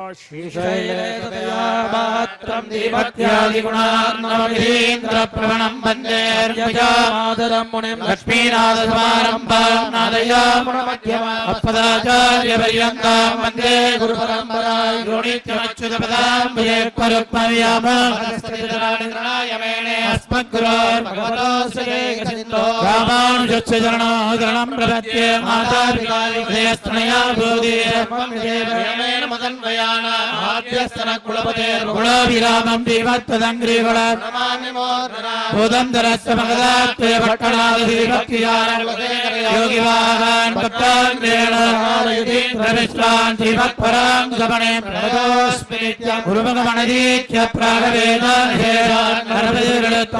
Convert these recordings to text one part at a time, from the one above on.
श्रीशैलेशतयामात्रम् दीपत्यादिगुणार्णवधीन्द्रप्रवणम् वन्देर्यजामादरम् मुनिम् लक्ष्मीनाथसमारम्भाम् नादयामुणमध्यमाम् अपदाचार्यपर्यन्ताम् वन्दे गुरुपरम्पराम् योनित्यमच्युतपदाम् विजयपरुक्मव्याम अस्मद्गुरोर् भगवतोऽसुरेकसिन्धो रामानुजस्यजनोदरणं प्रपद्ये मातापिकालिकस्तनया भूदेन मदन्वयानाभ्यस्तनकुलपतेर्गुणोऽभिरामं श्रीमत्तदङ्ग्रीगुण भूतं धरस्य मगदात्वे भट्टणादिभक्तियायोगिवाहान् भक्ताङ्ग्रेण प्रविष्टान् श्रीमत्परां गमणे प्रदोस्मित्य गुरुमगमणदीत्य प्रागवेद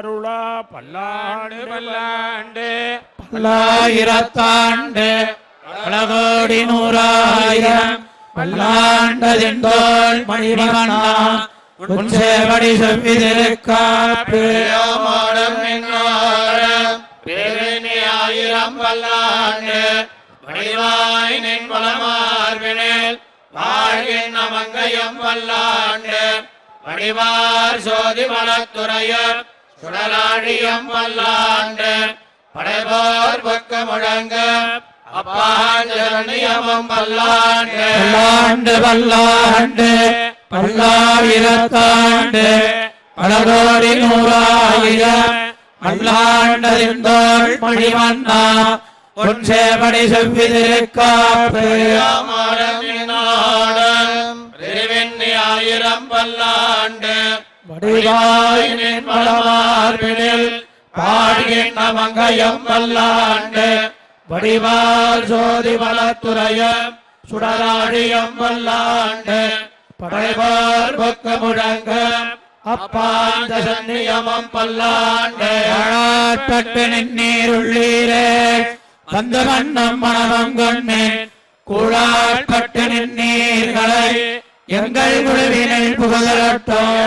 பல்லருளா பல்லாண்டு பல்லாண்டு. பல்லாயிரத்தாண்டு. பல கோடி நூறாயிரம். பல்லாண்டதின்றோள் மணிமகனா உன்சேவடி செவ்விதிருக்காப்பிரியோமாடம் பேரணி ஆயிரம் பல்லாண்டு. மணிவாய் நின் பலமார்பினில் வாழ்கின் சுடலாழியம் வல்லாண்டு படைபோர் பக்க முழங்க அப்பாஞ்சரணியமும் வல்லாண்டு. பல்லாண்டு பல்லாண்டு பல்லாயிரத்தாண்டு பலகோடி நூறாயிரம் பல்லாண்டதென்றோள் மணிவண்ணா உன் சேவடி செவ்விதிருக்காப்பு. ஆயிரம் பல்லாண்டு வடிவாய் நின் மலமார்பினில் பாடுகின்ற மங்கையம் வல்லாண்டு வடிவால் ஜோதி வளத்துறைய சுடராடியம் வல்லாண்டு படைவார் பக்க முழங்க அப்பாந்த சன்னியமம் பல்லாண்டு. அழாட்டட்டு நின்னீருள்ளீரே வந்த வண்ணம் மனமம் கொண்டேன். கூழாட்பட்டு நின்னீர்களை எங்கள் குழுவினில் புகழட்டும்.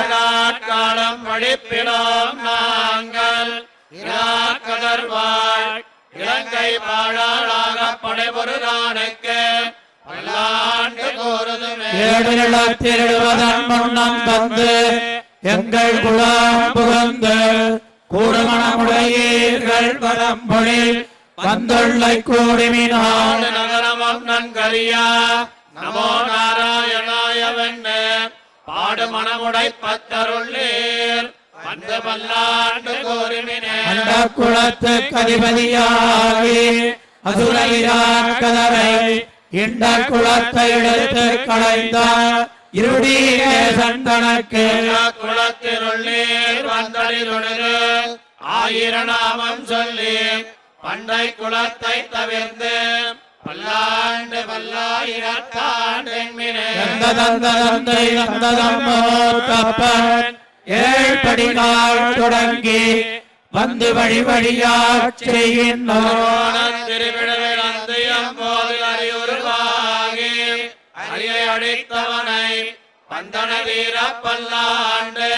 படிப்பினோம் நாங்கள். கதர்வாய் இலங்கை பாழாளாக படைபொருளானுக்கு முன்னம் தந்து எங்கள் குழாம் புகந்து கூடுமணமுடையீர்கள் வரம்பொழில் வந்துள்ள கூடுமினால் நகரமம் நன்கரியா நமோ நாராயணாய வெண்ண. பாடு மனமுடை பத்தருள்ளீர் வந்து பல்லாண்டு கோருமினே குளத்து கதிபதியாகி அசுரவிராக்கதரை இந்த குளத்தை எடுத்து களைந்த இருடியே சந்தனக்கு. குளத்தினுள்ளீர் வந்தடிலுணரு ஆயிரநாமம் சொல்லி பண்டை குலத்தை தவிர்த்து பல்லாண்டு பல்லாயிரத்தாண்டு ஏழ்படி நாள் தொடங்கி வந்து வழி வழியாச் செய்கின்றோம் அடித்தவனை பந்தன வீர பல்லாண்டு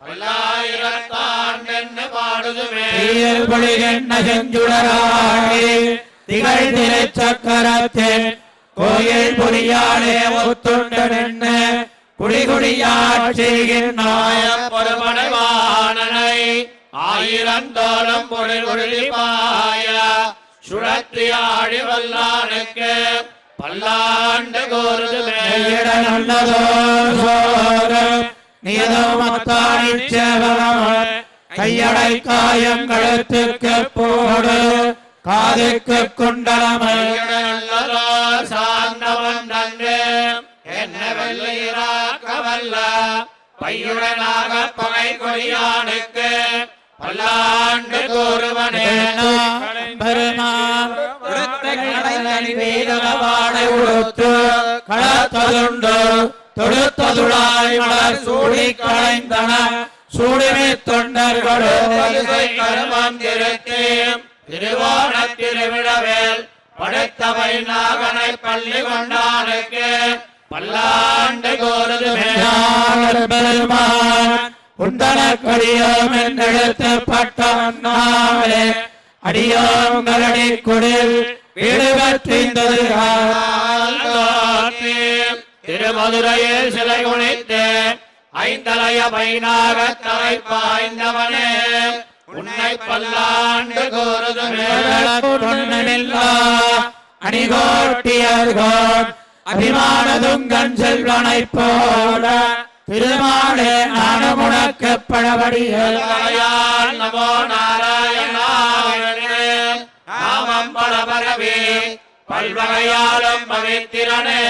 பல்லாயிரத்தாண்டு பாடுதுமே செஞ்சுடராகி திகழ் திருச்சக்கரத்தில் கோயில் புரியாளே ஒத்துண்ட நின்று குடிகுடியாட்சியின் நாயம் செய்கின்றாய் பொறுமடைவானனை ஆயிரந்தோறும் பொருள் ஒழுதி பாய சுழற்றி ஆடி வல்லானுக்கு பல்லாண்டு கோருது நீதோ மத்தானிச் சேவகம் கையடை காயம் கழுத்துக்கு போடு காதுக்கு குண்டலமை. நல்லதோர் சார்ந்தவன் நன்று என்ன வெள்ளையிராக்கவல்ல பையுடனாக பகை கொடியானுக்கு. பல்லாண்டு கூறுவனே பெருமான் வாடை உடுத்து களத்ததுண்டு. தொடுத்ததுளாய் மலர் சூடி களைந்தன. சூடிமை தொண்டர்களும் பலிசை கருமம் திருவோண திருவிழவேல் படைத்தவை நாகனை பள்ளி கொண்டானுக்கு. பல்லாண்டு கோருதுமே பெருமான் உண்டனக்கடியோம் என்றெடுத்து பட்டாவே குடில் வீடு திருமதுரையில் சிலை குணித்து ஐந்தலைய பைனாக தலை பாய்ந்தவனே உன்னை பல்லாண்டு கோருதுமே. பொன்னனில்லா அணிகோட்டியர்கோன் அபிமானதுங்கன் செல்வனைப் போல. திருமாலே நானும் உனக்கு தலையால் நமோ நாராயணாவே நாமம் பல பரவி பல்வகையாலும் பவித்திரனே.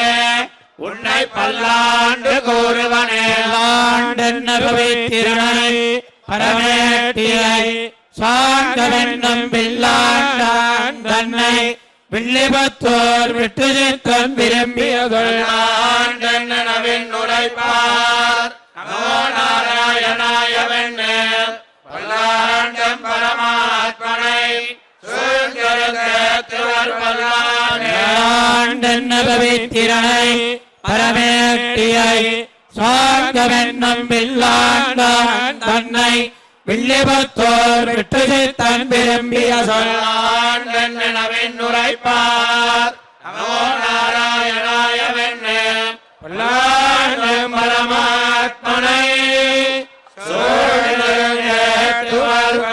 உன்னை பல்லாண்டு கூறுவனே ஆண்டென்ன பவித்திரனை பரமேட்டியை சாந்தவென்னும் பில்லாண்டான் தன்னை வில்லிபத்தோர் விட்டு சித்தன் விரும்பியதொள் ஆண்டனவின் உரைப்பார் நமோ நாராயணாய பல்லாண்டம் பரமாத்மனை சூழ்ந்திருந்தேத்துவர் திருவர் ஆண்டென்ன பவித்திரனை விட்டு சித்தன் விரும்பிய சொல் ஆண்டனவின் உரைப்பார். நமோ நாராயணாய வெண்ணே. பரமாத்மனை. சூழ்ந்திருந்தேத்துவர்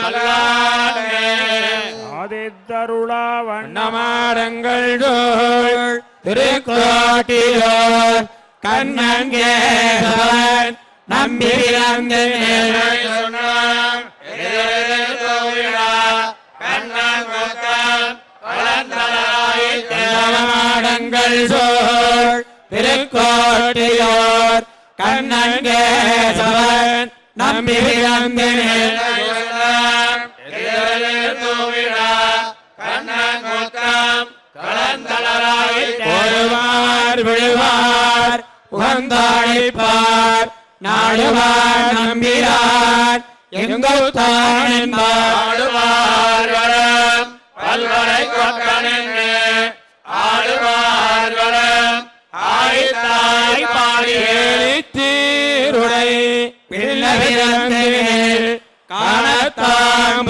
பல்லாண்டே ஆதித்தருளா வண்ணமாடங்கள் தோள். திருக்கோட்டியோர் மாடங்கள் சோழ் திருக்கோட்டியோர் கண்ணங்கேசவன் நம்பி ஒருவார் விழுவார் உகந்தாழைப்பார் நாடுவார் நம்பிரார் தான் என்பார். பல்வரை கொட்டனென்று தீருடை பிள்ளவிரந்தேல் காணத்தாம்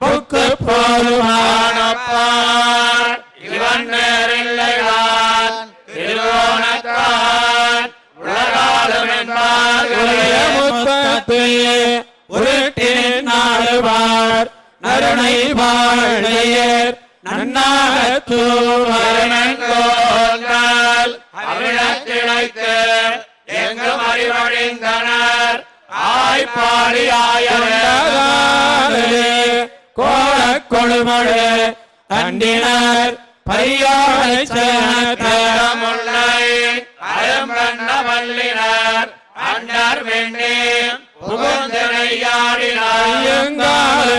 புக்கு போருவார் ஆனப்பார் இவன் நேரில்லைதான் திருவோணத்தான் உலகாலும் என்பார்களே உருட்டின் நாடுவார். நருணை ஆய்ப்பாடி ஆயவே கோலக் கொடுமடு அண்டினர் பரியோடை சேனத்தர முல்லை அயம்பண்ண வல்லினர் அண்டர் வெண்ணே புகுந்திரையாடினார் ஐயங்கால்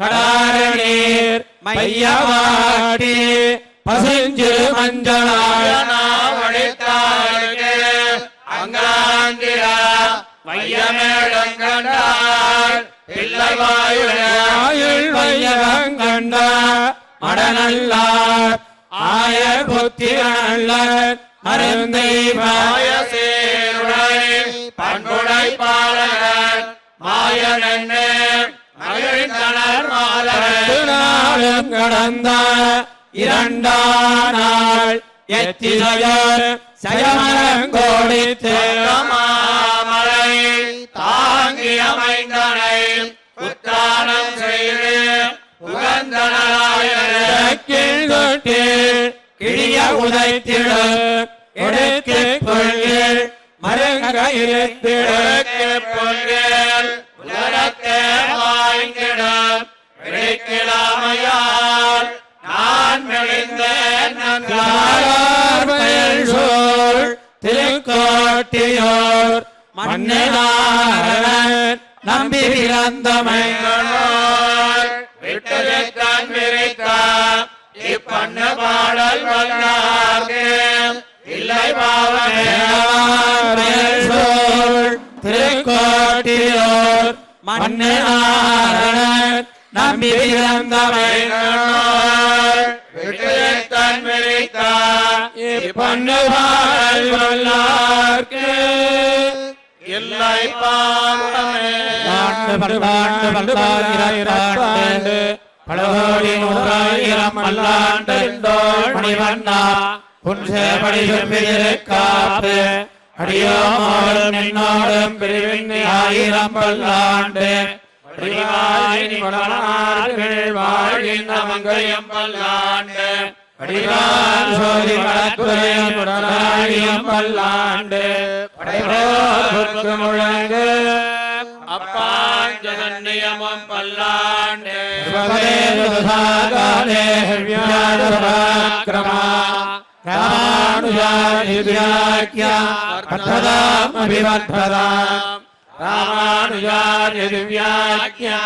கடார நீர் மையவாடி வையமேளங்கண்டார் பிள்ளை ஆயுள் வையகங்கண்ட மடநல்லார் ஆய புத்திரநல்லர் அருந்தெய்வ மாய சேருடை பண்புடை பாலகர் மாயனென்னே மகிழ்ந்தனர் நாளும் கடந்த எத்திசையர் மாமலை தாங்கி அமைந்தனை உத்தானம் செய்து கீழ் தொட்டில் கிழிய உதைத்திடு எடுத்து கொள்கில் மருங்க பொங்கல் உலகத்தே வாய்ந்திடும் விழிக்கிழமையால் நான் மெலிந்தேன் நன்றார். சோழ் திருக்கோட்டியோர் மன்னினாரன் நம்பி பிறந்தமை விட்டதைத்தான் விரித்தார். இப்பண்ண பாடல் வல்லார்க்கு. இல்லை எல்லை பாவமே சோழ் திருக்கோட்டியோர் மன்னனாரணன் நம்பி பிறந்தமை விட்டுத்தன் விரித்தார். இப்பண்ண பாடல் வல்லார்க்கு. இல்லை பாவமே ஆண்டு பல்லாண்டு பல்லாயிரத்தாண்டு பல நூறாயிரம் பல்லாண்டு. மணிவண்ணா காப்பு. அடியோமோடும் பிரிவின் ஆயிரம் பல்லாண்டு. வாழ்கின்ற மங்கையம் பல்லாண்டு. படிவான் சோதி வளத்துறையும் புடனாடியும் பல்லாண்டு. படைபோர்க்கு முழங்கு. அப்பாஞ்சதன்னியமும் பல்லாண்டு. சுபதேவசாகாலே வியாழபராக்கிரமா ராமானுஜாரியாக்கியா அர்த்ததாம் அபிவர்த்ததாம் ராமானுஜாரியாக்கியா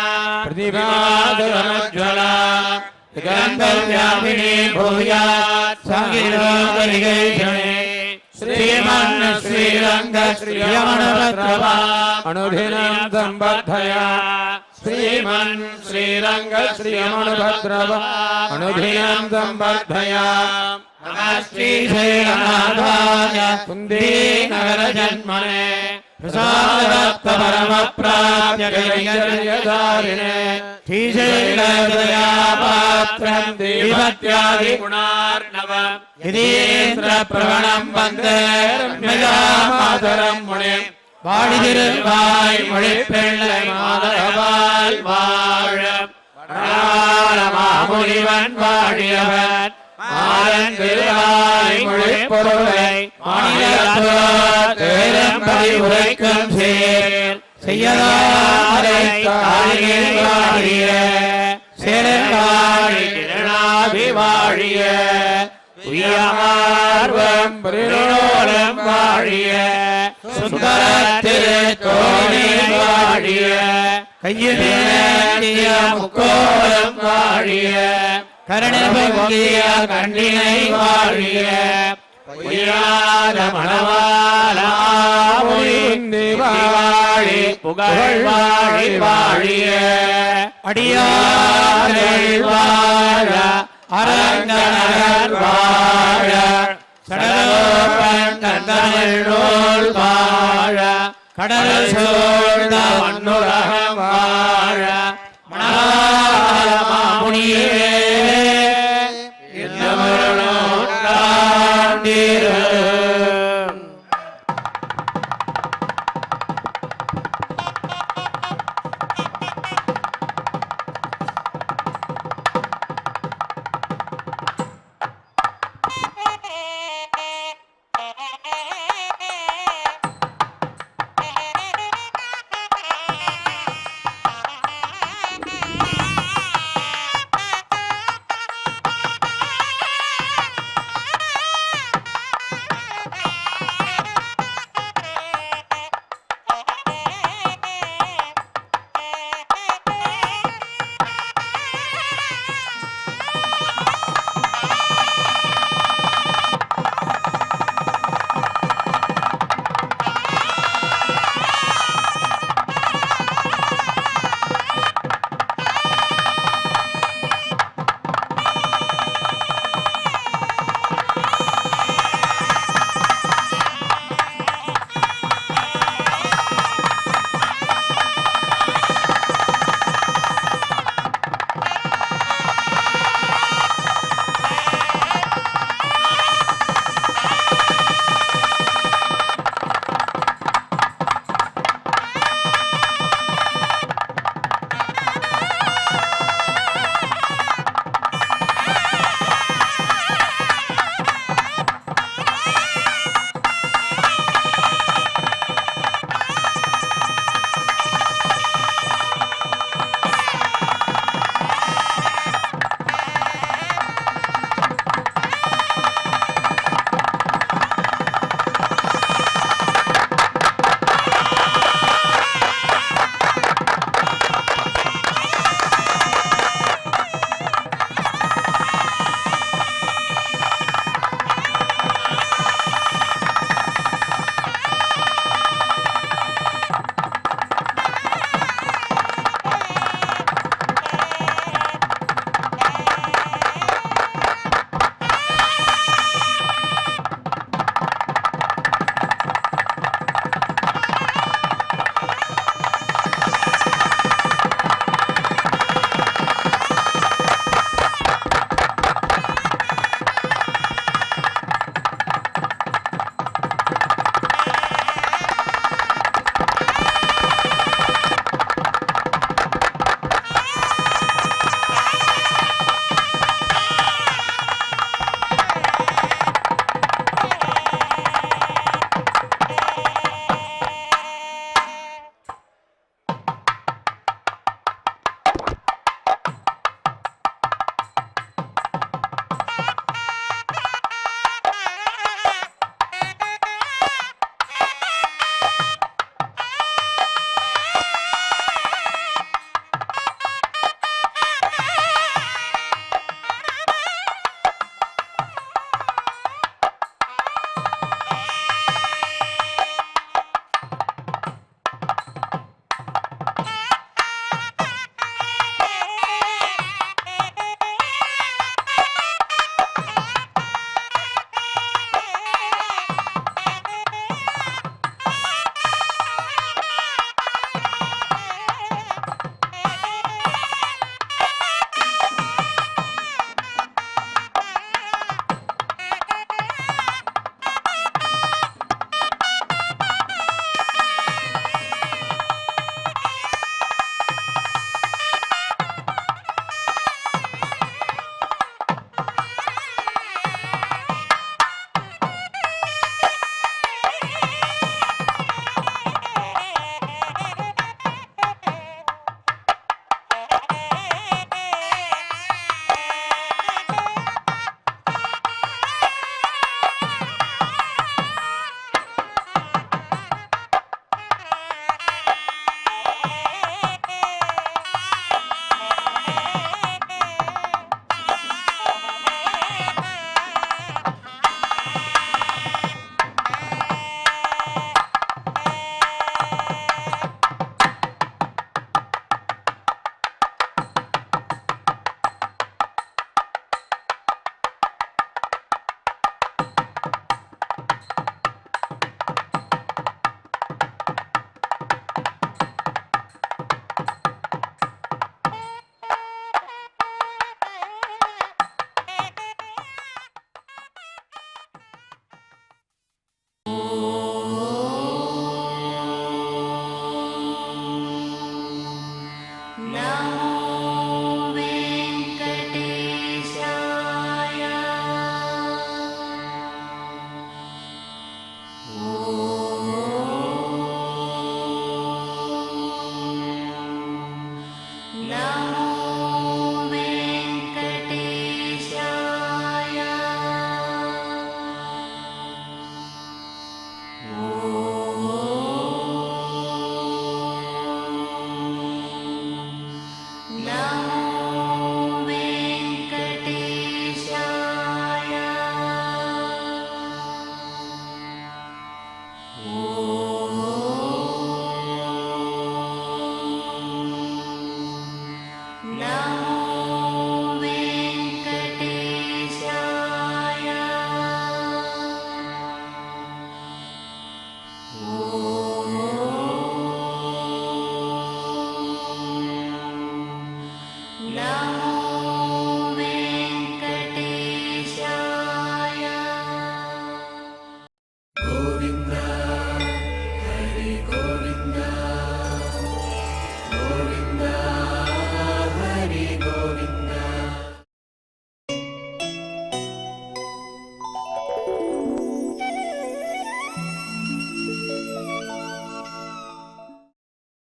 பிரதிபாதரமஜ்வலா திகந்தர்யாமினி गन्तव्यामिने भूयात् सङ्गीरोगनिगैषणे श्रीमन् श्रीरङ्गश्रियमणवत्रवा अनुधिनम् सम्बद्धया श्रीमन् श्रीरङ्गश्रियमणभद्रवा अनुधिनम् सम्बद्धया श्रीशैलनाथाय कुन्दीनगरजन्मने प्रसादत्तपरमप्राप्यगैर्यधारिणे குந்தே நகர ஜன்மனே பிரசாதரத்த பரம பிராப்ய கைங்கரியதாரிணே ஸ்ரீசைலதயா பாத்திரம் தீபத்யாதி குணார்ணவம் இதேந்திர பிரவணம் வந்தே மாதரம் முனே வாடி திருவாய் மொழி பிள்ளை மாதரவால் வாழ மாமுனிவன் வாழியவன் மாறன் திருவாய் உரைக்கும் சேர் காளிகை வாழிய சேரங்காழி கிரணாபி உயமார்வம் புரியோலம் வாழிய சுந்தர தோணி வாழிய முக்கோலம் வாழிய கண்ணினை வாழிய புகழ் வாழி வாழிய. அடியார்கள் வாழ அரங்கநகர் வாழ. சடலோபன் தந்தமிழ் நூல் வாழ. கடல் சூழ்ந்த மண்ணுலக